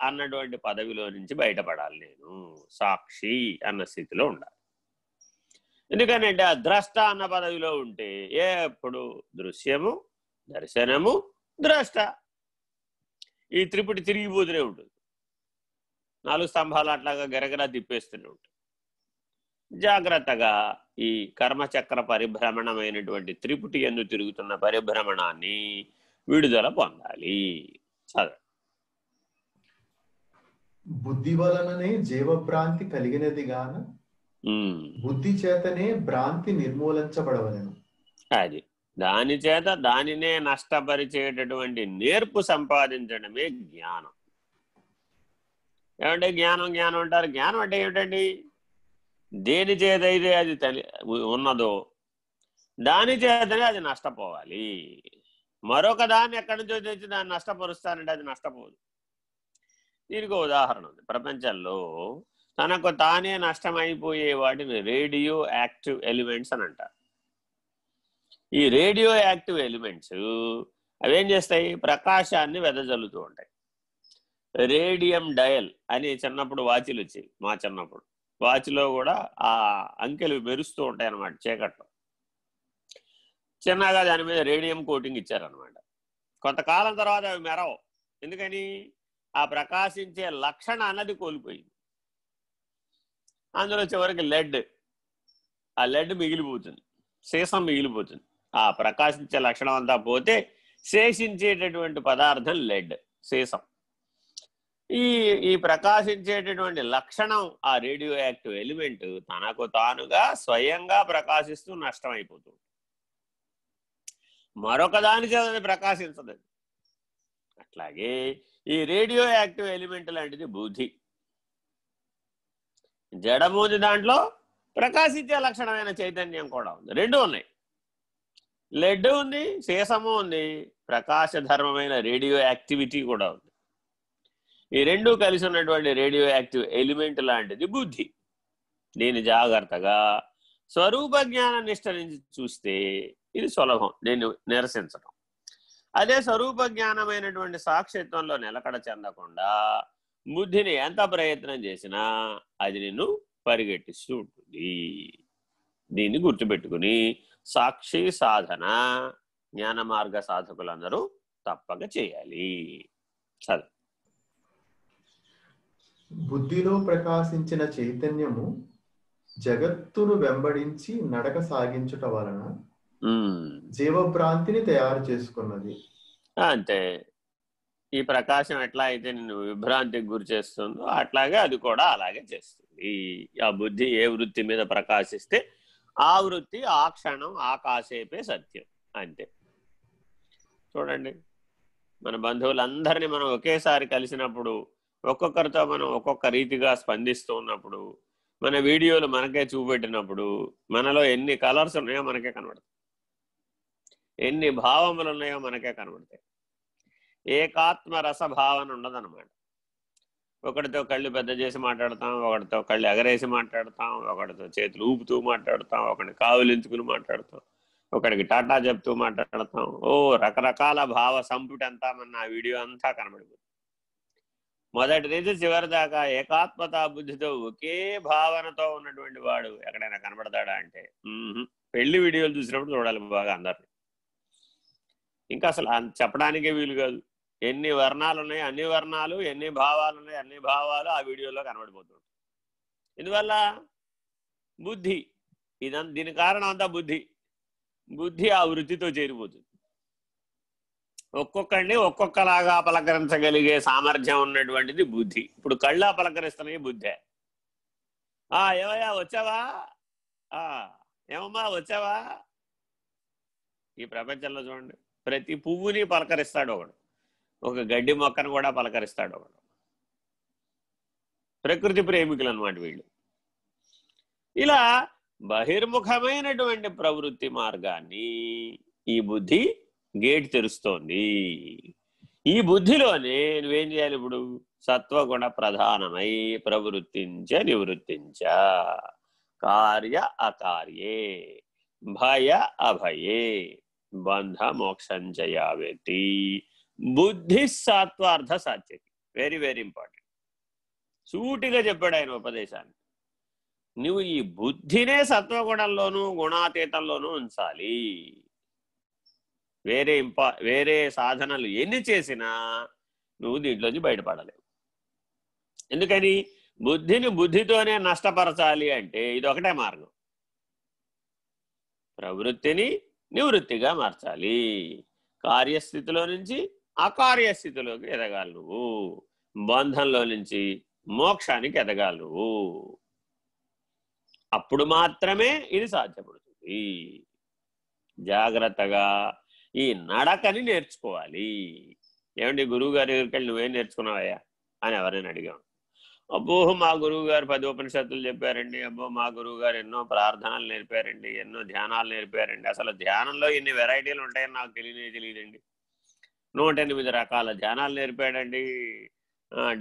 అన్నటువంటి పదవిలో నుంచి బయటపడాలి నేను. సాక్షి అన్న స్థితిలో ఉండాలి. ఎందుకనంటే ఆ ద్రష్ట అన్న పదవిలో ఉంటే ఎప్పుడు దృశ్యము దర్శనము ద్రష్ట. ఈ త్రిపుటి తిరిగిపోతూనే ఉంటుంది. నాలుగు స్తంభాలు అట్లాగా గరగరా తిప్పేస్తూనే ఉంటుంది. జాగ్రత్తగా ఈ కర్మచక్ర పరిభ్రమణమైనటువంటి త్రిపుటి ఎందు తిరుగుతున్న పరిభ్రమణాన్ని విడుదల పొందాలి. చదవండి. బుద్ధి వలననే జీవభ్రాంతి కలిగినది గాన బుద్ధి చేతనే భ్రాంతి నిర్మూలించబడవలను. అది. దాని చేత దానినే నష్టపరిచేటటువంటి నేర్పు సంపాదించడమే జ్ఞానం. ఏమంటే జ్ఞానం జ్ఞానం అంటారు. జ్ఞానం అంటే ఏమిటండి? దేని చేతైతే అది తలి ఉన్నదో దాని చేతనే అది నష్టపోవాలి. మరొక దాన్ని ఎక్కడి నుంచో తెచ్చి దాన్ని నష్టపరుస్తానంటే అది నష్టపోదు. దీనికి ఉదాహరణ ఉంది. ప్రపంచంలో తనకు తానే నష్టమైపోయే వాటిని రేడియో యాక్టివ్ ఎలిమెంట్స్ అని అంటారు. ఈ రేడియో యాక్టివ్ ఎలిమెంట్స్ అవేం చేస్తాయి? ప్రకాశాన్ని వెదజల్లుతూ ఉంటాయి. రేడియం డయల్ అని చిన్నప్పుడు వాచిలు వచ్చాయి మా చిన్నప్పుడు. వాచ్లో కూడా ఆ అంకెలు మెరుస్తూ ఉంటాయి అన్నమాట చీకట్లో. చిన్నగా దాని మీద రేడియం కోటింగ్ ఇచ్చారనమాట కొంతకాలం తర్వాత అవి మెరవు. ఎందుకని? ఆ ప్రకాశించే లక్షణ అన్నది కోల్పోయింది. అందులో చివరికి లెడ్. ఆ లెడ్ మిగిలిపోతుంది. శేషం మిగిలిపోతుంది. ఆ ప్రకాశించే లక్షణం అంతా పోతే శేషించేటటువంటి పదార్థం లెడ్ సీసం ఈ ఈ ప్రకాశించేటటువంటి లక్షణం ఆ రేడియో యాక్టివ్ ఎలిమెంట్ తనకు తానుగా స్వయంగా ప్రకాశిస్తూ నష్టం అయిపోతుంది. మరొక దాని చేత ప్రకాశించదు. అట్లాగే ఈ రేడియో యాక్టివ్ ఎలిమెంట్ లాంటిది బుద్ధి. జడమూది దాంట్లో ప్రకాశించే లక్షణమైన చైతన్యం కూడా ఉంది. రెండు ఉన్నాయి. లెడ్ ఉంది శేషము ఉంది ప్రకాశధర్మమైన రేడియో యాక్టివిటీ కూడా ఉంది. ఈ రెండు కలిసి ఉన్నటువంటి రేడియో యాక్టివ్ ఎలిమెంట్ లాంటిది బుద్ధి. దీని జాగ్రత్తగా స్వరూప జ్ఞాన నిష్ట నుంచి చూస్తే ఇది సులభం. దీన్ని నిరసించడం అదే స్వరూప జ్ఞానమైనటువంటి సాక్షిత్వంలో నిలకడ చెందకుండా బుద్ధిని ఎంత ప్రయత్నం చేసినా అది నిన్ను పరిగెట్టిస్తూ ఉంటుంది. దీన్ని గుర్తుపెట్టుకుని సాక్షి సాధన జ్ఞాన మార్గ సాధకులందరూ తప్పక చేయాలి. చదువు బుద్ధిలో ప్రకాశించిన చైతన్యము జగత్తును వెంబడించి నడక సాగించుట వలన జీవభ్రాంతిని తయారు చేసుకున్నది. అంతే. ఈ ప్రకాశం ఎట్లా అయితే నిన్ను విభ్రాంతికి గురి చేస్తుందో అట్లాగే అది కూడా అలాగే చేస్తుంది. ఆ బుద్ధి ఏ వృత్తి మీద ప్రకాశిస్తే ఆ వృత్తి ఆ క్షణం ఆ కాసేపే సత్యం. అంతే. చూడండి. మన బంధువులందరినీ మనం ఒకేసారి కలిసినప్పుడు ఒక్కొక్కరితో మనం ఒక్కొక్క రీతిగా స్పందిస్తూ ఉన్నప్పుడు మన వీడియోలు మనకే చూపెట్టినప్పుడు మనలో ఎన్ని కలర్స్ ఉన్నాయో మనకే కనబడతాయి. ఎన్ని భావములు ఉన్నాయో మనకే కనబడతాయి. ఏకాత్మ రస భావన ఉండదన్నమాట ఒకటితో కళ్ళు పెద్ద చేసి మాట్లాడతాం ఒకటితో కళ్ళు ఎగరేసి మాట్లాడతాం ఒకటితో చేతులు ఊపుతూ మాట్లాడతాం ఒకటి కావులించుకుని మాట్లాడతాం ఒకడికి టాటా చెప్తూ మాట్లాడతాం. ఓ రకరకాల భావ సంపుటి అంతా మన వీడియో అంతా కనబడిపోతుంది. మొదటి నుంచి చివరి దాకా ఏకాత్మతా బుద్ధితో ఒకే భావనతో ఉన్నటువంటి వాడు ఎక్కడైనా కనబడతాడా అంటే పెళ్ళి వీడియోలు చూసినప్పుడు చూడాలి బాగా అందరిని. ఇంకా అసలు చెప్పడానికే వీలు కాదు. ఎన్ని వర్ణాలు ఉన్నాయి అన్ని వర్ణాలు ఎన్ని భావాలు ఉన్నాయి అన్ని భావాలు ఆ వీడియోలో కనబడిపోతుంటాయి ఎందువల్ల? బుద్ధి. ఇదంతా దీని కారణం అంతా బుద్ధి. బుద్ధి ఆ వృత్తితో చేరిపోతుంది. ఒక్కొక్కడిని ఒక్కొక్కలాగా పలకరించగలిగే సామర్థ్యం ఉన్నటువంటిది బుద్ధి. ఇప్పుడు కళ్ళ పలకరిస్తున్నాయి బుద్ధే. ఆ ఏమయ్యా వచ్చావా? ఆ ఏమమ్మా వచ్చావా? ఈ ప్రపంచంలో చూడండి. ప్రతి పువ్వుని పలకరిస్తాడు ఒకడు. ఒక గడ్డి మొక్కను కూడా పలకరిస్తాడు ఒకడు. ప్రకృతి ప్రేమికులు అనమాట వీళ్ళు. ఇలా బహిర్ముఖమైనటువంటి ప్రవృత్తి మార్గాన్ని ఈ బుద్ధి గేట్ తెరుస్తోంది. ఈ బుద్ధిలోనే నువ్వేం చేయాలి ఇప్పుడు? సత్వగుణ ప్రధానమై ప్రవృత్తించ నివృత్తించ. కార్య అకార్యే భయ అభయే. బంధ మోక్షం మోక్షంచయావేతి బుద్ధి సాత్వార్థ సాధ్యతి వెరీ వెరీ ఇంపార్టెంట్ సూటిగా చెప్పాడు ఆయన ఉపదేశాన్ని. నువ్వు ఈ బుద్ధినే సత్వగుణంలోనూ గుణాతీతంలోనూ ఉంచాలి. వేరే ఇంపా వేరే సాధనలు ఎన్ని చేసినా నువ్వు దీంట్లోంచి బయటపడలేవు. ఎందుకని? బుద్ధిని బుద్ధితోనే నష్టపరచాలి అంటే ఇది ఒకటే మార్గం. ప్రవృత్తిని నివృత్తిగా మార్చాలి. కార్యస్థితిలో నుంచి అకార్యస్థితిలోకి ఎదగాలి నువ్వు. బంధంలో నుంచి మోక్షానికి ఎదగాలి నువ్వు. అప్పుడు మాత్రమే ఇది సాధ్యపడుతుంది. జాగ్రత్తగా ఈ నడకని నేర్చుకోవాలి. ఏమండి గురువు గారి దగ్గరికి వెళ్ళి నువ్వేం నేర్చుకున్నావయ్యా అని ఎవరైనా అడిగాం. అబ్బో మా గురువు గారు పది ఉపనిషత్తులు చెప్పారండి. అబ్బో మా గురువు గారు ఎన్నో ప్రార్థనలు నేర్పారండి ఎన్నో ధ్యానాలు నేర్పారండి. అసలు ధ్యానంలో ఎన్ని వెరైటీలు ఉంటాయని నాకు తెలియనే తెలియదండి. నూట ఎనిమిది రకాల ధ్యానాలు నేర్పాడండి.